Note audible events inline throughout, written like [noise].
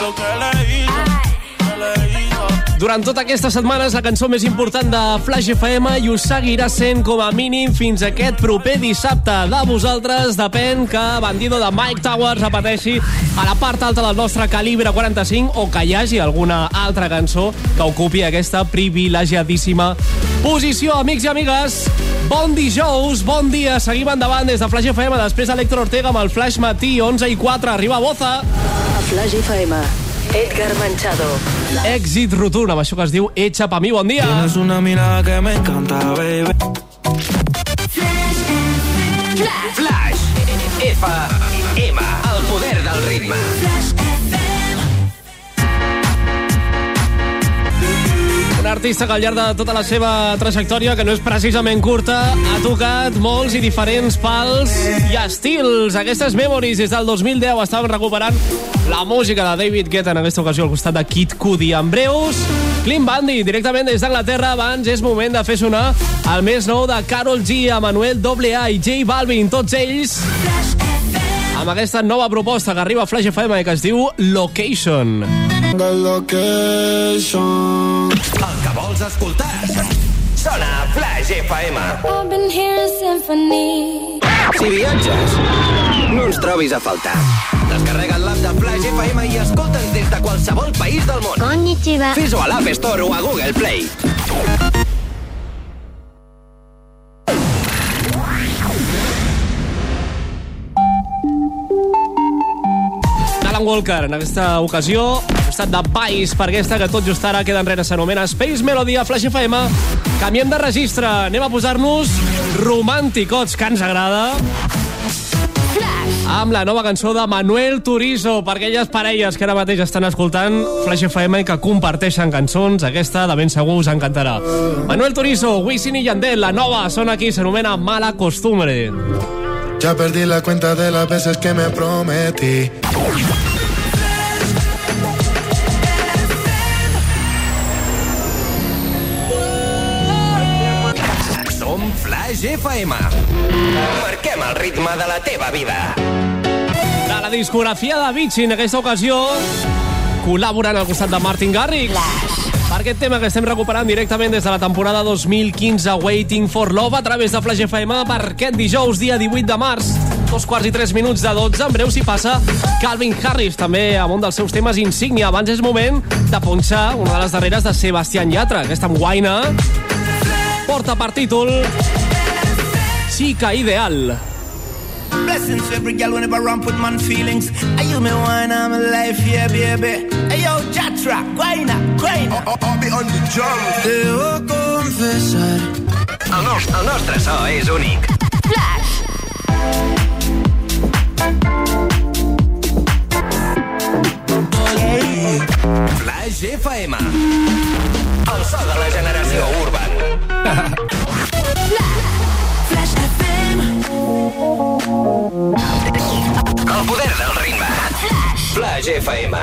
lo que le Durant tota aquesta setmana és la cançó més important de Flash FM i ho seguirà sent com a mínim fins aquest proper dissabte. De vosaltres depèn que Bandido de Mike Towers repeteixi a la part alta del nostre calibre 45 o que hi hagi alguna altra cançó que ocupi aquesta privilegiadíssima posició. Amics i amigues, bon dijous, bon dia. Seguim endavant des de Flash FM després d'Electro Ortega amb el Flash Matí 11 i 4. Arriba Boza. Flash FM, Edgar Manchado. Èxit rotund amb això que es diu Echa pa mi. Bon dia. Tienes una mirada que me encanta, baby. Flash. F-M. El poder del ritme. Artista que al llarg de tota la seva trajectòria, que no és precisament curta, ha tocat molts i diferents pals i estils. Aquestes memories des del 2010 estaven recuperant la música de David Guetta, en aquesta ocasió al costat de Kid Cudi. En breus, Clean Bandit, directament des d'Anglaterra. Abans és moment de fer sonar el més nou de Carol G, Manuel AA i J Balvin, tots ells amb aquesta nova proposta que arriba a Flash FM que es diu Location. The location. El que vols escoltar. Sona Flash FM. I've been hearing symphony. Si viatges, no ens trobis a faltar. Descarrega't l'app de Flash FM i escolta'ns des de qualsevol país del món. Konnichiwa. Fes-ho a l'App Store o a Google Play. Alan Walker, en aquesta ocasió, costat de País, per aquesta que tot just ara queda enrere s'anomena Space Melody a Flash FM. Canviem de registre, anem a posar-nos romànticots, que ens agrada. Amb la nova cançó de Manuel Turizo, per aquelles parelles que ara mateix estan escoltant Flash FM i que comparteixen cançons, aquesta de ben segur us encantarà. Manuel Turizo, Wisin i Yandel, la nova, sona aquí, s'anomena Mala Costumbre. Ya perdí la cuenta de las veces que me prometí. Flash FM. Marquem el ritme de la teva vida. De la discografia de Vichy, en aquesta ocasió, col·laborant al costat de Martin Garrix. Per aquest tema que estem recuperant directament des de la temporada 2015 Waiting for Love a través de Flash FM per aquest dijous, dia 18 de març. Dos quarts i tres minuts de 12. En breu s'hi passa Calvin Harris, també amb un dels seus temes insígnia. Abans és moment de punxar una de les darreres de Sebastián Yatra, aquesta amb Guaina. Porta per títol Chica Ideal. Blessings for every girl whenever I put man feelings. I you me wine, I'm alive, yeah, baby. Hey, yo, Jatra, guayna, guayna. I'll, I'll be on the drum. Debo confesar. El, nos el nostre so és únic. Flash FM. El so de la generació urban. [laughs] El poder del ritme. Flash FM.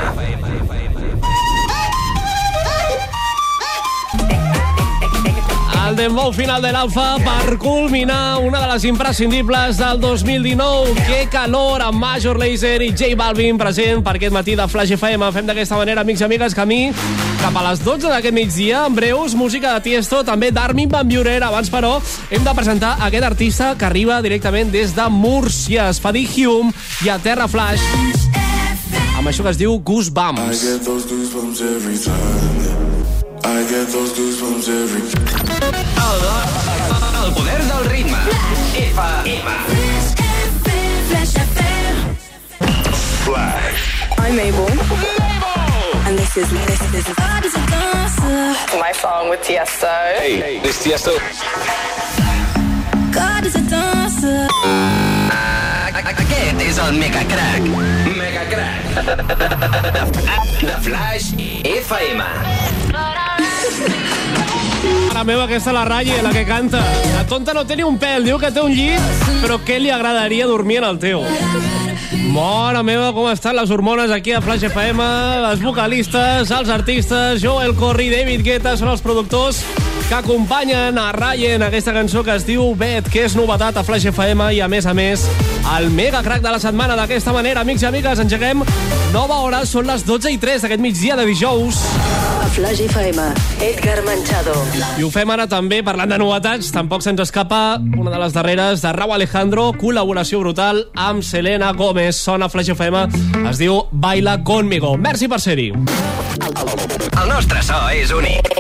El dembow final de l'Alfa per culminar una de les imprescindibles del 2019. Que calor amb Major Lazer i J Balvin present per aquest matí de Flash FM. Fem d'aquesta manera, amics i amigues, camí cap a les 12 d'aquest migdia. En breus, música de Tiesto, també d'Armin Van Buren. Abans, però, hem de presentar aquest artista que arriba directament des de Múrcia. Es fa dir Hume i a Terra Flash amb això que es diu I Goosebumps. get those goosebumps every time. I get those goosebumps every El, el poder del ritme. FM. Flash FM. I'm Mabel. This is, this, this is God is a dancer. my song with Tiesto. Hey, this Tiesto. God is a dancer. Aquest és el Mega Crack. Mega Crack. De, de Flash FM. Mare meva, aquesta la ratlla, la que canta. La tonta no té ni un pèl, diu que té un llit, però què li agradaria dormir en el teu? Mare meva, com estan les hormones aquí a Flash FM, les vocalistes, els artistes, Joel Corri, David Guetta, són els productors que acompanyen a Ryan aquesta cançó que es diu Bet, que és novetat a Flash FM i a més a més el mega crack de la setmana d'aquesta manera. Amics i amigues, engeguem nova hora, són les 12 i 3 d'aquest migdia de dijous. A Flash FM, Edgar Manchado. I ho fem ara també parlant de novetats. Tampoc se'ns escapa una de les darreres de Rau Alejandro, col·laboració brutal amb Selena Gómez. Sona Flash FM, es diu Baila Conmigo. Merci per ser-hi. El nostre so és únic.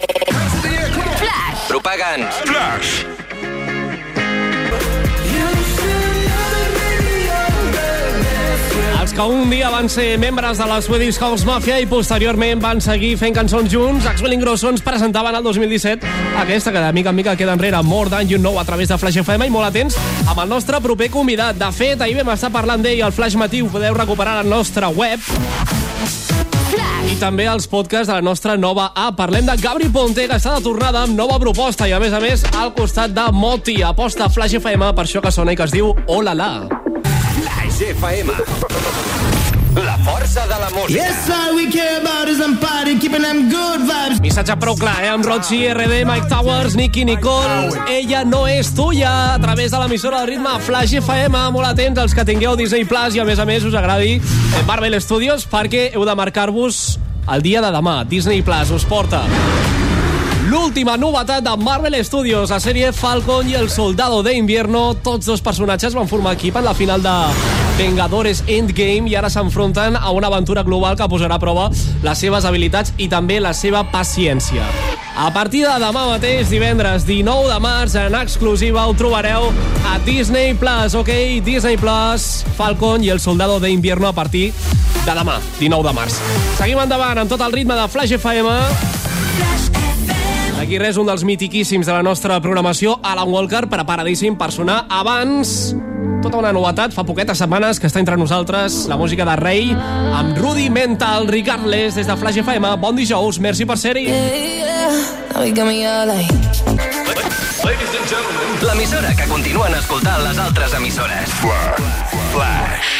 Propagants. Flash. Els que un dia van ser membres de la Swedish House Mafia i posteriorment van seguir fent cançons junts, Axel Ingrosso ens presentaven el 2017 aquesta que de mica en mica queda enrere More Than You Know a través de Flash FM i molt atents amb el nostre proper convidat. De fet, ahir vam estar parlant d'ell al Flash Matí, ho podeu recuperar al nostre web i també els podcasts de la nostra nova app. Parlem de Gabri Ponte, que està de tornada amb nova proposta i, a més a més, al costat de Moti. Aposta Flash FM per això que sona i que es diu Oh La La. Flash FM. La força de la música. Yes, all we care about is I'm party, keeping them good vibes. Missatge prou clar, eh? Amb Rochi, RD, Mike Towers, Nicky Nicole. Ella no és tuya, a través de l'emissora de ritme Flash FM. Molt atents els que tingueu Disney Plus i, a més a més, us agradi eh, Marvel Studios perquè heu de marcar-vos el dia de demà. Disney Plus us porta L'última novetat de Marvel Studios, la sèrie Falcon i el Soldado de Invierno. Tots dos personatges van formar equip en la final de Vengadores Endgame i ara s'enfronten a una aventura global que posarà a prova les seves habilitats i també la seva paciència. A partir de demà mateix, divendres 19 de març, en exclusiva ho trobareu a Disney Plus, ok? Disney Plus, Falcon i el Soldado de Invierno a partir de demà, 19 de març. Seguim endavant amb tot el ritme de Flash FM. Flash FM. Aquí res, un dels mitiquíssims de la nostra programació, Alan Walker, preparadíssim per sonar abans tota una novetat, fa poquetes setmanes que està entre nosaltres la música de Rei amb Rudy Mental, Regardless, des de Flash FM. Bon dijous, merci per ser-hi. All like. L'emissora que continuen escoltant les altres emissores. Flash. Flash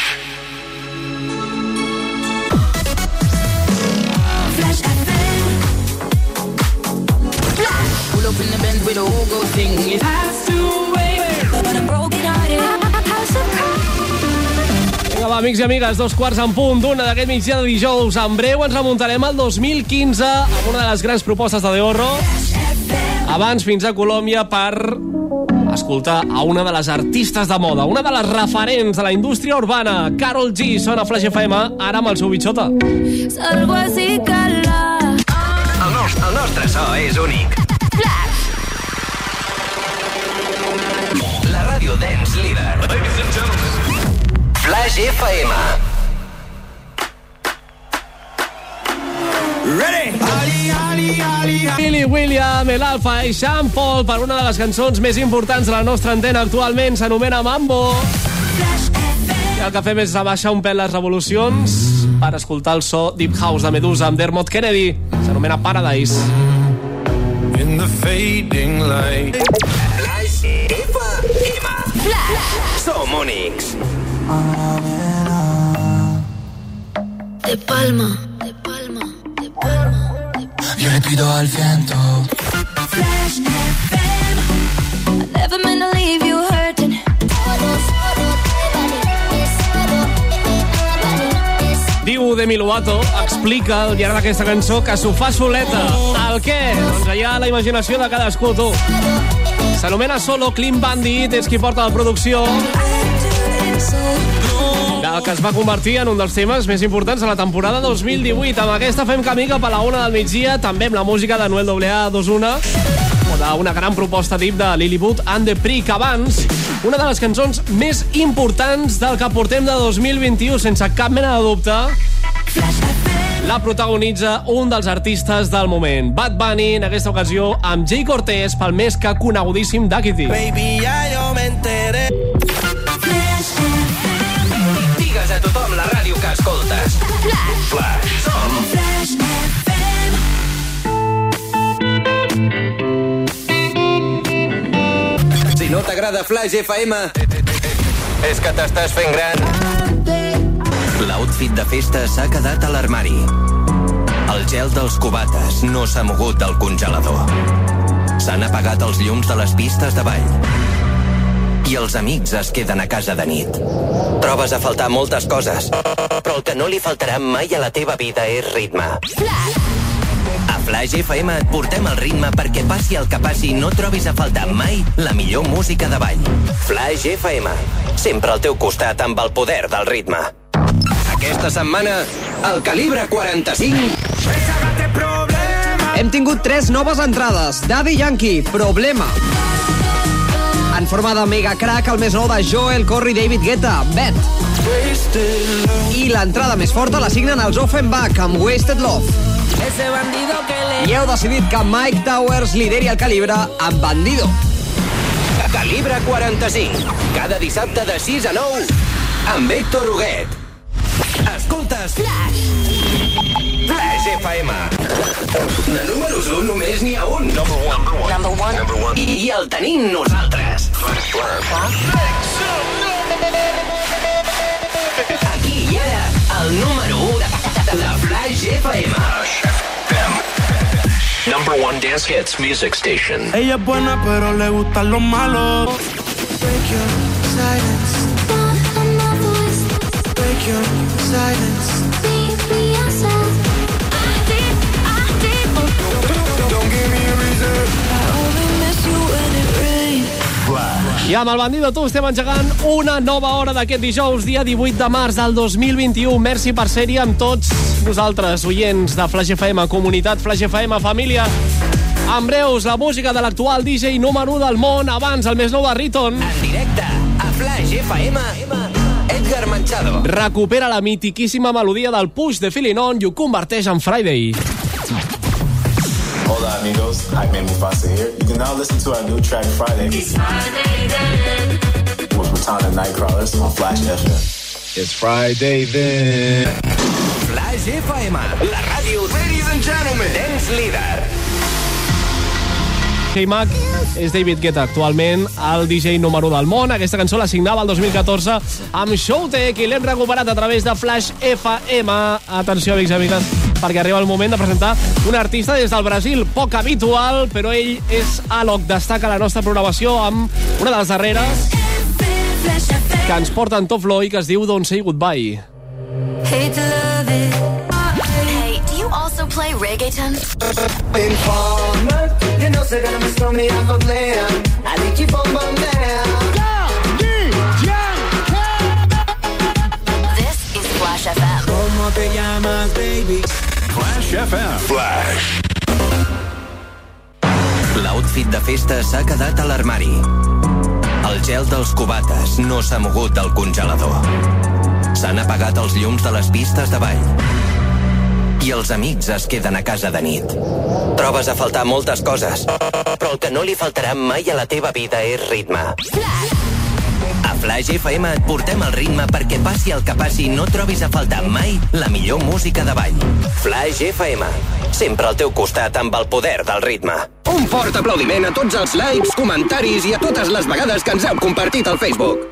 the thing. It has to wait. But I'm broken hearted. Vinga, va, amics i amigues, dos quarts en punt d'una d'aquest migdia de dijous. En breu ens remuntarem al 2015 amb una de les grans propostes de The Horro. Abans, fins a Colòmbia per escoltar a una de les artistes de moda, una de les referents de la indústria urbana, Carol G, sona Flash FM, ara amb el seu bitxota. Salgo así, cala. El nostre, el nostre so és únic. Flash FM. Ready? Ali, Ali, Ali, Ali. Billy William, el Alfa i Sean Paul per una de les cançons més importants de la nostra antena actualment, s'anomena Mambo. Flash. I el que fem és abaixar un pèl les revolucions per escoltar el so Deep House de Medusa amb Dermot Kennedy. S'anomena Paradise. In the fading light. Flash FM. Som únics. De palma. De palma. De palma. Yo le pido al viento. Flash FM. I never meant to leave you hurting. Diu Demi Lovato explica al llarg d'aquesta cançó que s'ho fa soleta. El què? Doncs allà la imaginació de cadascú, tu. S'anomena Solo Clean Bandit, és qui porta la producció que es va convertir en un dels temes més importants de la temporada 2018. Amb aquesta fem camí cap a la una del migdia, també amb la música de Noel AA 21 o d'una gran proposta tip de Lilywood and the Prick abans, una de les cançons més importants del que portem de 2021, sense cap mena de dubte, la protagonitza un dels artistes del moment, Bad Bunny, en aquesta ocasió amb Jay Cortez pel més que conegudíssim Duckity. Baby, ya yo me enteré. Flash. Flash. FM. Si no t'agrada Flash FM, és que t'estàs fent gran. L'outfit de festa s'ha quedat a l'armari. El gel dels cubates no s'ha mogut del congelador. S'han apagat els llums de les pistes de ball. I els amics es queden a casa de nit. Trobes a faltar moltes coses, però el que no li faltarà mai a la teva vida és ritme. A Flash FM et portem el ritme perquè passi el que passi no trobis a faltar mai la millor música de ball. Flash FM, sempre al teu costat amb el poder del ritme. Aquesta setmana, el calibre 45 Hem tingut tres noves entrades. Daddy Yankee, Problema. En forma de mega crack, el més nou de Joel, Corey, David Guetta, Bet. I l'entrada més forta la signen els Offenbach amb Wasted Love. Ese bandido que le... I heu decidit que Mike Towers lideri el calibre amb Bandido. Calibre 45. Cada dissabte de 6 a 9 amb Héctor Huguet. Escoltes Flash. Flash FM. De números 1 només n'hi ha un. Number one. Number one. Number one. I, I el tenim nosaltres. Aquí i ara, el número 1 de, de Flash FM. Number one dance hits music station. Ella es buena, pero le gustan los malos. Break your silence. Break your silence. Don't give me a reason. I amb el Bandido Tu estem engegant una nova hora d'aquest dijous, dia 18 de març del 2021. Merci per ser-hi amb tots nosaltres, oients de Flash FM, comunitat Flash FM, família. En breus, la música de l'actual DJ número 1 del món, abans el més nou de Riton. En directe, a Flash FM, Edgar Manchado. Recupera la mitiquíssima melodia del Push de Feeling On i ho converteix en Friday. Hola amigos, Jaime Mufasa here. You can now listen to our new track Friday with Ratana Nightcrawlers on Flash FM. It's Friday then. Flash FM, la ràdio, ladies and gentlemen, dance leader. K-Mac és David Guetta, actualment el DJ número 1 del món. Aquesta cançó la signava el 2014 amb Showtech i l'hem recuperat a través de Flash FM. Atenció, amics i amigues, perquè arriba el moment de presentar un artista des del Brasil, poc habitual, però ell és Alok. Destaca la nostra programació amb una de les darreres que ens porta en top flow i que es diu Don't Say Goodbye. Hate to play reggaeton? Informer, you know say that I'm a me off a plan. I think you from my This is Flash FM. ¿Cómo te llamas, baby? Flash FM. Flash. L'outfit de festa s'ha quedat a l'armari. El gel dels cubates no s'ha mogut del congelador. S'han apagat els llums de les pistes de ball. I els amics es queden a casa de nit. Trobes a faltar moltes coses, però el que no li faltarà mai a la teva vida és ritme. A Flash FM et portem el ritme perquè passi el que passi no trobis a faltar mai la millor música de ball. Flash FM, sempre al teu costat amb el poder del ritme. Un fort aplaudiment a tots els likes, comentaris i a totes les vegades que ens heu compartit al Facebook.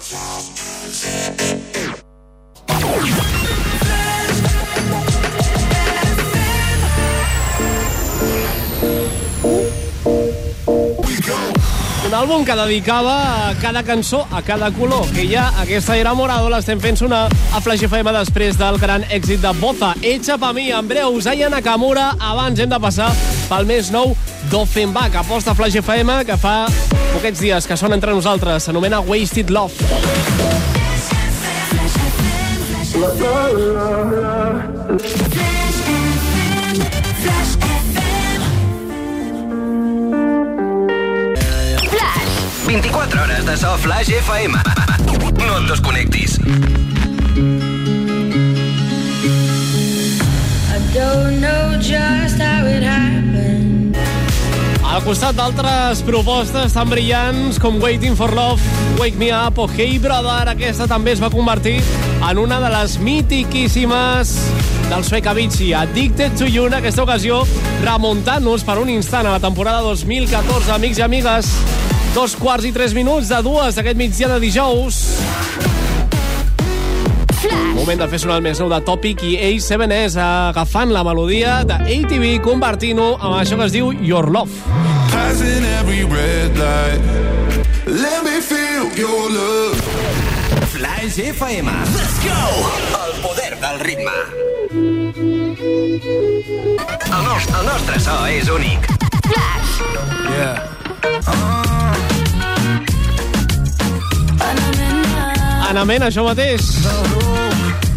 Un àlbum que dedicava a cada cançó, a cada color, que ja aquesta era Morado, l'estem fent sonar a Flash FM després del gran èxit de Boza. Echa pa mi, en breu, Zaya Nakamura, abans hem de passar pel més nou d'Offenbach, aposta Flash FM, que fa poquets dies que són entre nosaltres, s'anomena Wasted Love. Flash. 24 hores de so Flash FM. No et desconnectis. I don't know just how it happened. Al costat d'altres propostes tan brillants com Waiting for Love, Wake Me Up o Hey Brother, aquesta també es va convertir en una de les mitiquíssimes del suec Avicii, Addicted to You, en aquesta ocasió remuntant-nos per un instant a la temporada 2014, amics i amigues. Dos quarts i tres minuts de dues d'aquest migdia de dijous. Moment de fer sonar el més nou de Topic i A7S agafant la melodia de ATV, convertint-ho en això que es diu Your Love. In every red light. Let me feel your love. Flash FM. Let's go! El poder del ritme. El nostre, el nostre so és únic. Flash. Yeah. Anament, això mateix.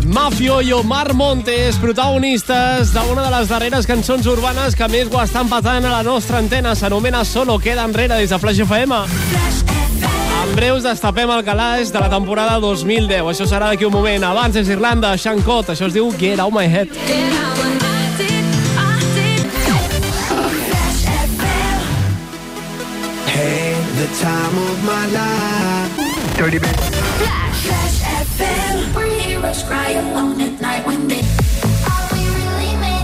Mafio i Omar Montes, protagonistes d'una de les darreres cançons urbanes que més ho estan patant a la nostra antena. S'anomena Solo queda enrere des de Flash FM. En breus destapem el calaix de la temporada 2010. Això serà d'aquí un moment. Abans és Irlanda, Sean Cott. Això es diu Get Out My Head. Hey, the time of my life. Dirty bit. Flash. Flash FM. Where heroes cry alone at night when they...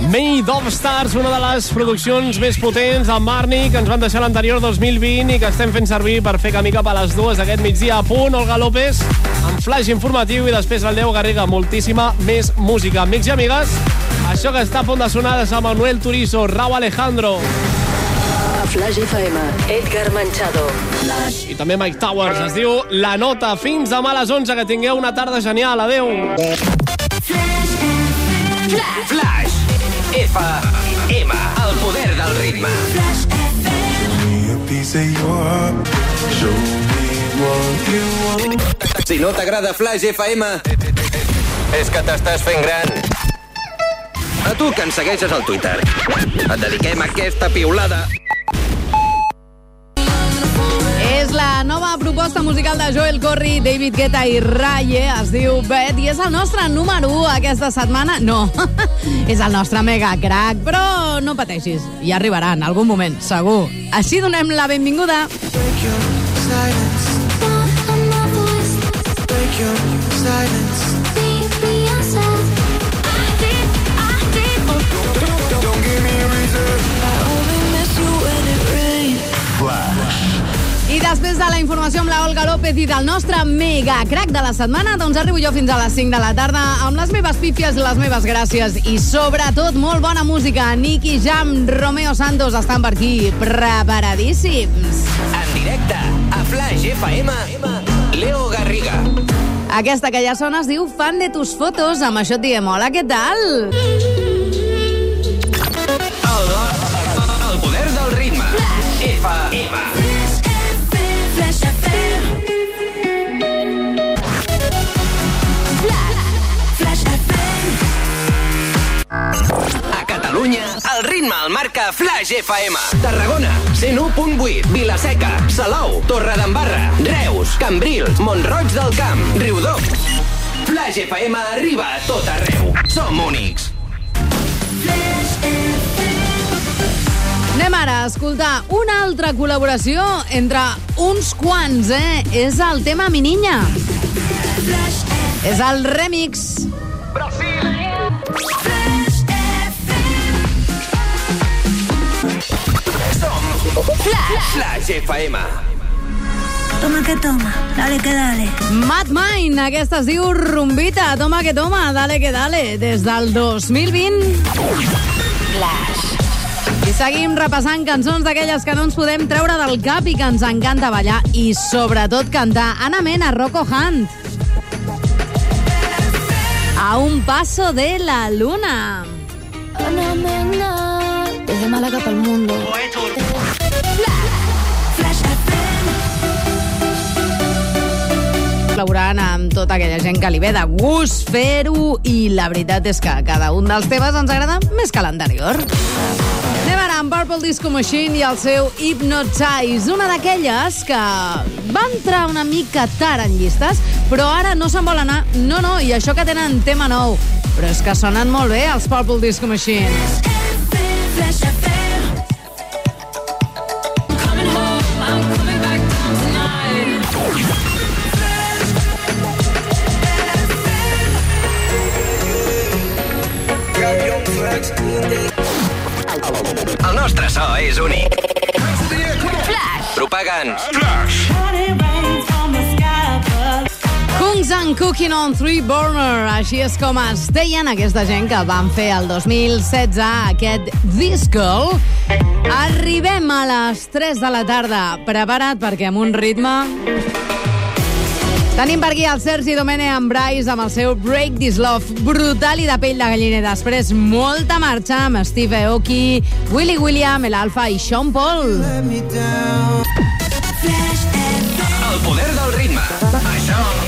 Made of Stars, una de les produccions més potents de Marni que ens van deixar l'anterior 2020 i que estem fent servir per fer camí cap a les dues d'aquest migdia a punt. Olga López, amb flash informatiu i després el Déu Garriga. Moltíssima més música. Amics i amigues, això que està a punt de sonar és a Manuel Turizo, Rau Alejandro. Flash FM, Edgar Manchado. I també Mike Towers. Es diu La Nota. Fins demà a les 11. Que tingueu una tarda genial. Adeu. Flash. Flash. F. M. El poder del ritme. Me a piece of your heart. Show me what you want. Si no t'agrada Flash FM, és que t'estàs fent gran. A tu que ens segueixes al Twitter. Et dediquem aquesta piulada. La nova proposta musical de Joel Corri, David Guetta i Raye. Es diu Bet i és el nostre número 1 aquesta setmana. No, [laughs] és el nostre mega crack, però no pateixis, ja arribarà en algun moment, segur. Així donem la benvinguda. Break your silence. Break your silence. Després de la informació amb la Olga López i del nostre mega crack de la setmana, doncs arribo jo fins a les 5 de la tarda amb les meves pífies, les meves gràcies i sobretot molt bona música. Nicky Jam, Romeo Santos estan per aquí, preparadíssims. En directe, a Flash FM, Leo Garriga. Aquesta que ja sona es diu Fan de tus fotos. Amb això et diem hola, què tal? El, ritme el marca Flash FM. Tarragona, 101.8, Vilaseca, Salou, Torredembarra, Reus, Cambrils, Montroig del Camp, Riudoms. Flash FM arriba a tot arreu. Som únics. Anem ara a escoltar una altra col·laboració entre uns quants, eh? És el tema Mi Niña. És el remix. Flash, Flash FM. Toma que toma, dale que dale. Mad Mind, aquesta es diu Rumbita. Toma que toma, dale que dale. Des del 2020. Flash. I seguim repassant cançons d'aquelles que no ens podem treure del cap i que ens encanta ballar i sobretot cantar. Ana Mena, Rocco Hunt. A un paso de la luna. Ana Mena, desde Málaga para el mundo. Col·laborant amb tota aquella gent que li ve de gust fer-ho i la veritat és que cada un dels temes ens agrada més que l'anterior. Anem ara amb Purple Disco Machine i el seu Hypnotize, una d'aquelles que va entrar una mica tard en llistes, però ara no se'n vol anar. No, no, i això que tenen tema nou. Però és que sonen molt bé els Purple Disco Machine. El nostre so és únic. Flash. Propagants. Kung Kings and Cooking on Three Burner. Així és com es deien aquesta gent que van fer el 2016 aquest This Girl. Arribem a les 3 de la tarda. Prepara't perquè amb un ritme... Tenim per aquí el Sergi Domene amb Bryce amb el seu Break This Love brutal i de pell de galliner. Després molta marxa amb Steve Aoki, Willy William, el Alfa i Sean Paul. El poder del ritme. Això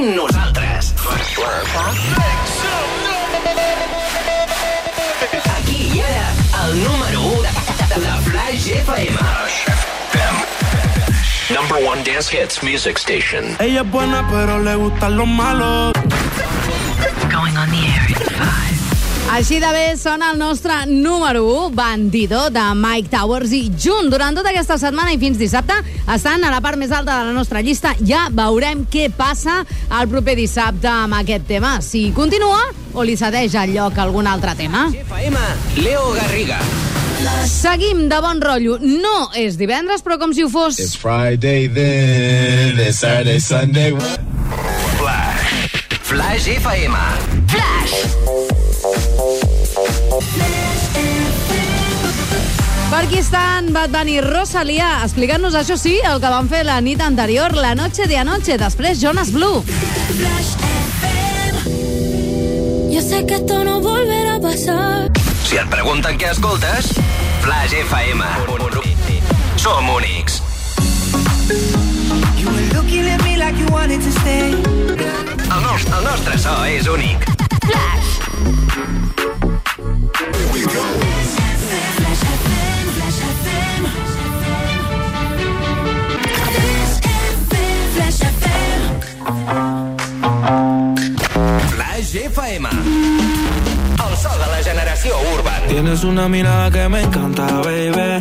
I nosaltres. Aquí i ara, el número 1 de, de Flash FM. Number one dance hits music station. Ella es buena, pero le gustan los malos. Going on the air in five. Així de bé sona el nostre número 1, Bandido, de Mike Towers, i junt durant tota aquesta setmana i fins dissabte estan a la part més alta de la nostra llista. Ja veurem què passa el proper dissabte amb aquest tema. Si continua o li cedeix el lloc a algun altre tema. FM, Leo Garriga. Seguim de bon rotllo. No és divendres, però com si ho fos. It's Friday then. It's Saturday, Sunday. Flash FM. Per aquí estan Bad Bunny i Rosalia explicant-nos, això sí, el que van fer la nit anterior, la noche de anoche, després Jonas Blue. Yo sé que esto no volverá a pasar. Si et pregunten què escoltes, Flash FM. Som únics. You were looking at me like you wanted to stay. El nostre, el nostre so és únic. Flash generació urban. Tienes una mirada que me encanta, baby.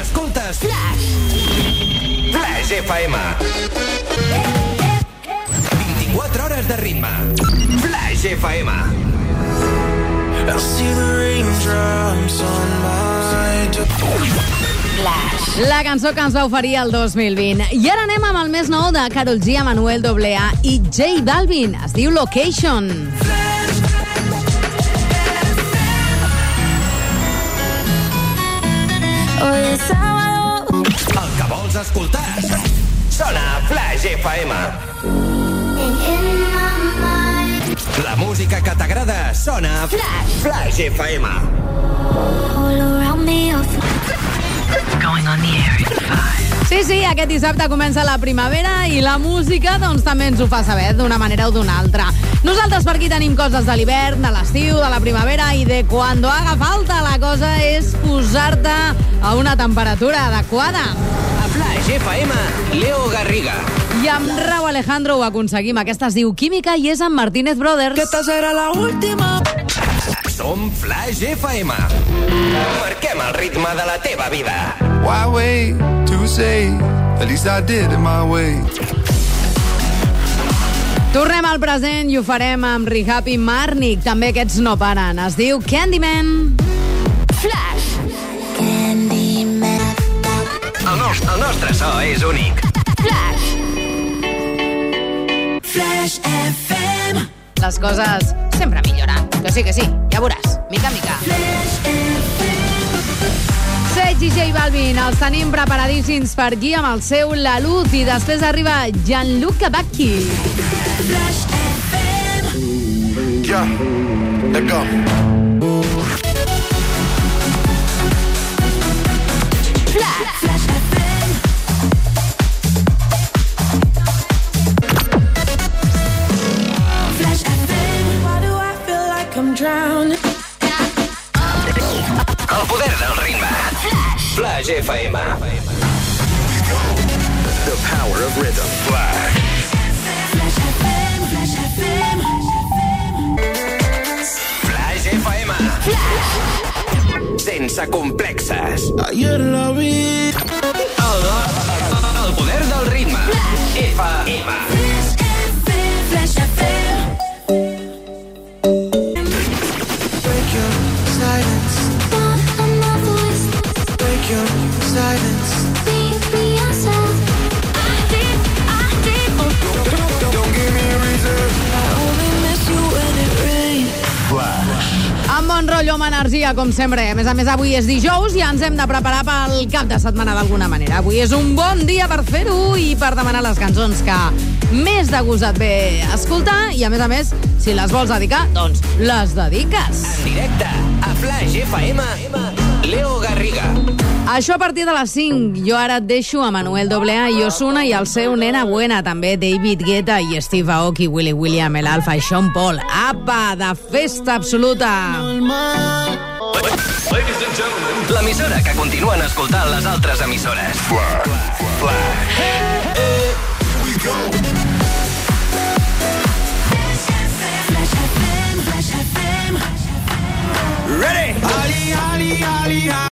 Escoltes Flash. Flash FM. 24 hores de ritme. Flash FM. I see the raindrops on my Flash. La cançó que ens va oferir el 2020. I ara anem amb el més nou de Karol G, Manuel AA i J Balvin. Es diu Location. Hoy vols escoltar. Sona Flash FM. La música que t'agrada sona Flash. Flash FM. All around me are Going on the air in five. Sí, sí, aquest dissabte comença la primavera i la música doncs també ens ho fa saber d'una manera o d'una altra. Nosaltres per aquí tenim coses de l'hivern, de l'estiu, de la primavera i de quan haga falta. La cosa és posar-te a una temperatura adequada. A Flash FM, Leo Garriga. I amb Rau Alejandro ho aconseguim. Aquesta es diu Química i és amb Martínez Brothers. Que esta será la última. Som Flash FM. Marquem el ritme de la teva vida. Why wait to say? At least I did it my way. Tornem al present i ho farem amb Rehab i Marnik. També aquests no paren. Es diu Candyman. Flash. El nostre, el nostre so és únic. Flash. Flash FM. Les coses sempre milloren. Que sí, que sí. Ja veuràs. Mica, mica. Flash FM. I J Balvin els tenim preparadíssims per aquí amb el seu La Luz i després arriba Gianluca Bacchi. Flash FM. Yeah, let go. Drowning? El poder del ritme. Flash FM. The power of rhythm. Flash. Flash FM. Flash FM. Flash FM. sense complexes. Ayer la vi. El, el poder del ritme. FM. Flash FM. Bon rotllo, amb energia, com sempre. A més a més, avui és dijous i ens hem de preparar pel cap de setmana d'alguna manera. Avui és un bon dia per fer-ho i per demanar les cançons que més de gust et ve escoltar i, a més a més, si les vols dedicar, doncs les dediques. En directe a Flash FM, Leo Garriga. Això a partir de les 5. Jo ara et deixo a Manuel AA i Osuna i el seu nena buena, també David Guetta i Steve Aoki, Willy William, el Alfa i Sean Paul. Apa, de festa absoluta! L'emissora que continuen escoltant les altres emissores. Flash. Flash. Ready? Ali, Ali, Ali, Ali.